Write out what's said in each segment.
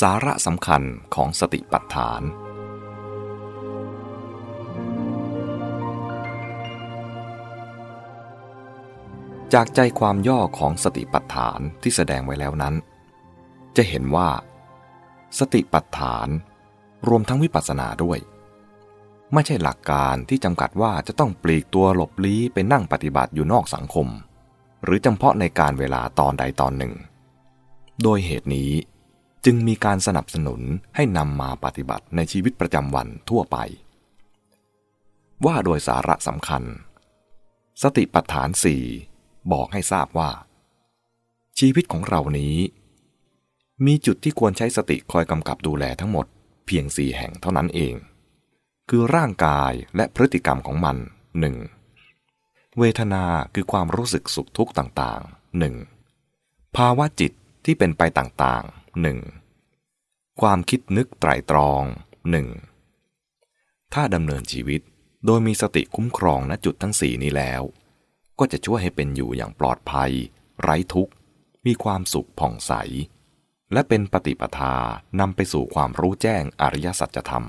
สาระสำคัญของสติปัฏฐาน จากใจความย่อของสติปัฏฐานที่แสดงไว้แล้วนั้น จะเห็นว่า สติปัฏฐานรวมทั้งวิปัสสนาด้วย ไม่ใช่หลักการที่จำกัดว่าจะต้องปลีกตัวหลบลี้ไปนั่งปฏิบัติอยู่นอกสังคม หรือจำเพาะในการเวลาตอนใดตอนหนึ่ง โดยเหตุนี้ จึงมีการสนับสนุนให้นำมาปฏิบัติในชีวิตประจำวันทั่วไป ว่าโดยสาระสำคัญ สติปัฏฐานสี่บอกให้ทราบว่า ชีวิตของเรานี้ มีจุดที่ควรใช้สติคอยกำกับดูแลทั้งหมดเพียงสี่แห่งเท่านั้นเอง คือร่างกายและพฤติกรรมของมันหนึ่งเวทนาคือความรู้สึกสุขทุกข์ต่างๆหนึ่งภาวะจิตที่เป็นไปต่าง ๆหนึ่งความคิดนึกไตรตรองหนึ่งถ้าดำเนินชีวิตโดยมีสติคุ้มครองณจุดทั้งสี่นี้แล้ว ก็จะช่วยให้เป็นอยู่อย่างปลอดภัย ไร้ทุกข์ มีความสุขผ่องใส และเป็นปฏิปทานำไปสู่ความรู้แจ้งอริยสัจธรรม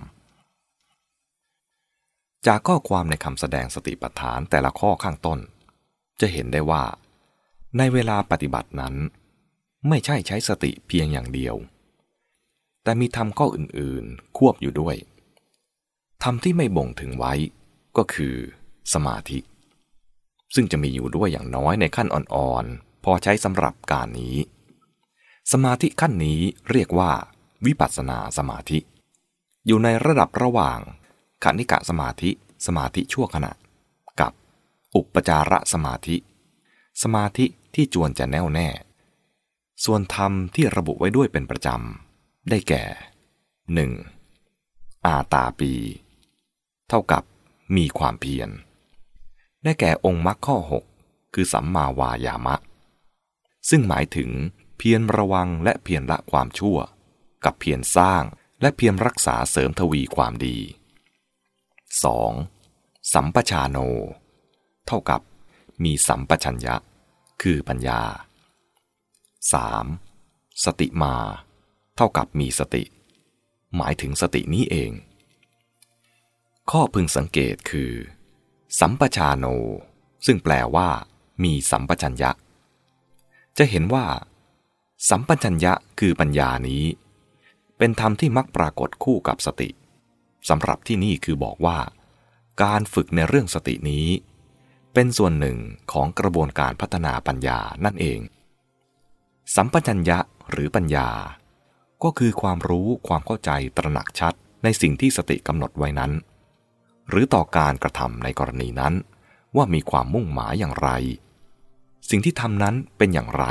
จากข้อความในคำแสดงสติปัฏฐานแต่ละข้อข้างต้น จะเห็นได้ว่า ในเวลาปฏิบัตินั้น ไม่ใช่ใช้สติเพียงอย่างเดียว แต่มีธรรมข้ออื่นๆ ควบอยู่ด้วย ธรรมที่ไม่บ่งถึงไว้ก็คือสมาธิ ซึ่งจะมีอยู่ด้วยอย่างน้อยในขั้นอ่อนๆ พอใช้สำหรับการนี้ สมาธิขั้นนี้เรียกว่า วิปัสสนาสมาธิ อยู่ในระดับระหว่างขณิกะสมาธิ สมาธิชั่วขณะ กับอุปจาระสมาธิ สมาธิที่จวนจะแน่วแน่ ส่วนธรรมที่ระบุไว้ด้วยเป็นประจำ ได้แก่ 1. อาตาปี เท่ากับมีความเพียร ได้แก่องค์มรรคข้อ 6 คือสัมมาวายามะ ซึ่งหมายถึงเพียรระวังและเพียรละความชั่ว กับเพียรสร้างและเพียรรักษาเสริมทวีความดี 2. สัมปชาโน เท่ากับมีสัมปชัญญะ คือปัญญา 3. สติมา เท่ากับมีสติ หมายถึงสตินี้เอง ข้อพึงสังเกตคือ สัมปชาโน ซึ่งแปลว่า มีสัมปชัญญะ จะเห็นว่า สัมปชัญญะคือปัญญานี้ เป็นธรรมที่มักปรากฏคู่กับสติสำหรับที่นี่คือบอกว่า การฝึกในเรื่องสตินี้ เป็นส่วนหนึ่งของกระบวนการพัฒนาปัญญานั่นเอง สัมปชัญญะหรือปัญญา ก็คือความรู้ความเข้าใจตระหนักชัดในสิ่งที่สติกำหนดไว้นั้น หรือต่อการกระทำในกรณีนั้น ว่ามีความมุ่งหมายอย่างไร สิ่งที่ทำนั้นเป็นอย่างไร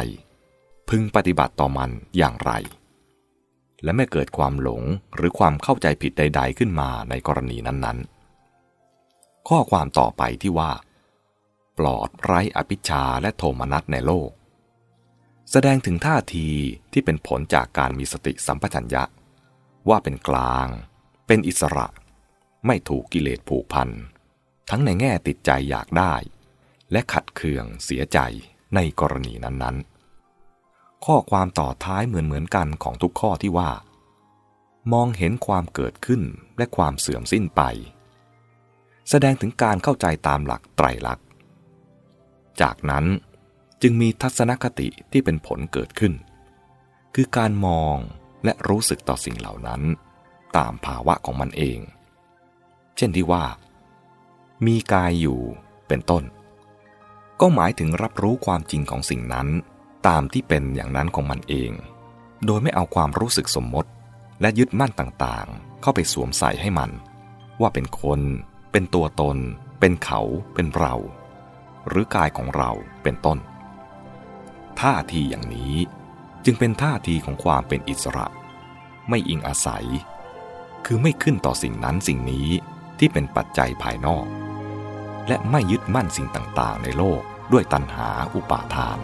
พึงปฏิบัติต่อมันอย่างไร และไม่เกิดความหลงหรือความเข้าใจผิดใด ๆ ขึ้นมาในกรณีนั้นๆ ข้อความต่อไปที่ว่า ปลอดไร้อภิชาและโทมนัสในโลก แสดงถึงท่าทีที่เป็นผลจากการมีสติสัมปชัญญะ ว่าเป็นกลาง เป็นอิสระ ไม่ถูกกิเลสผูกพัน ทั้งในแง่ติดใจอยากได้ และขัดเคืองเสียใจในกรณีนั้นๆ ข้อความต่อท้ายเหมือนเหมือนกันของทุกข้อที่ว่า มองเห็นความเกิดขึ้นและความเสื่อมสิ้นไป แสดงถึงการเข้าใจตามหลักไตรลักษณ์ จากนั้น จึงมีทัศนคติที่เป็นผลเกิดขึ้น คือการมองและรู้สึกต่อสิ่งเหล่านั้น ตามภาวะของมันเอง เช่นที่ว่า มีกายอยู่เป็นต้น ก็หมายถึงรับรู้ความจริงของสิ่งนั้น ตามที่เป็นอย่างนั้นของมันเอง โดยไม่เอาความรู้สึกสมมติ และยึดมั่นต่างๆ เข้าไปสวมใส่ให้มัน ว่าเป็นคน เป็นตัวตน เป็นเขา เป็นเรา หรือกายของเราเป็นต้น ท่าทีอย่างนี้จึงเป็นท่าทีของความเป็นอิสระ ไม่อิงอาศัย คือไม่ขึ้นต่อสิ่งนั้นสิ่งนี้ที่เป็นปัจจัยภายนอก และไม่ยึดมั่นสิ่งต่างๆ ในโลกด้วยตัณหาอุปาทาน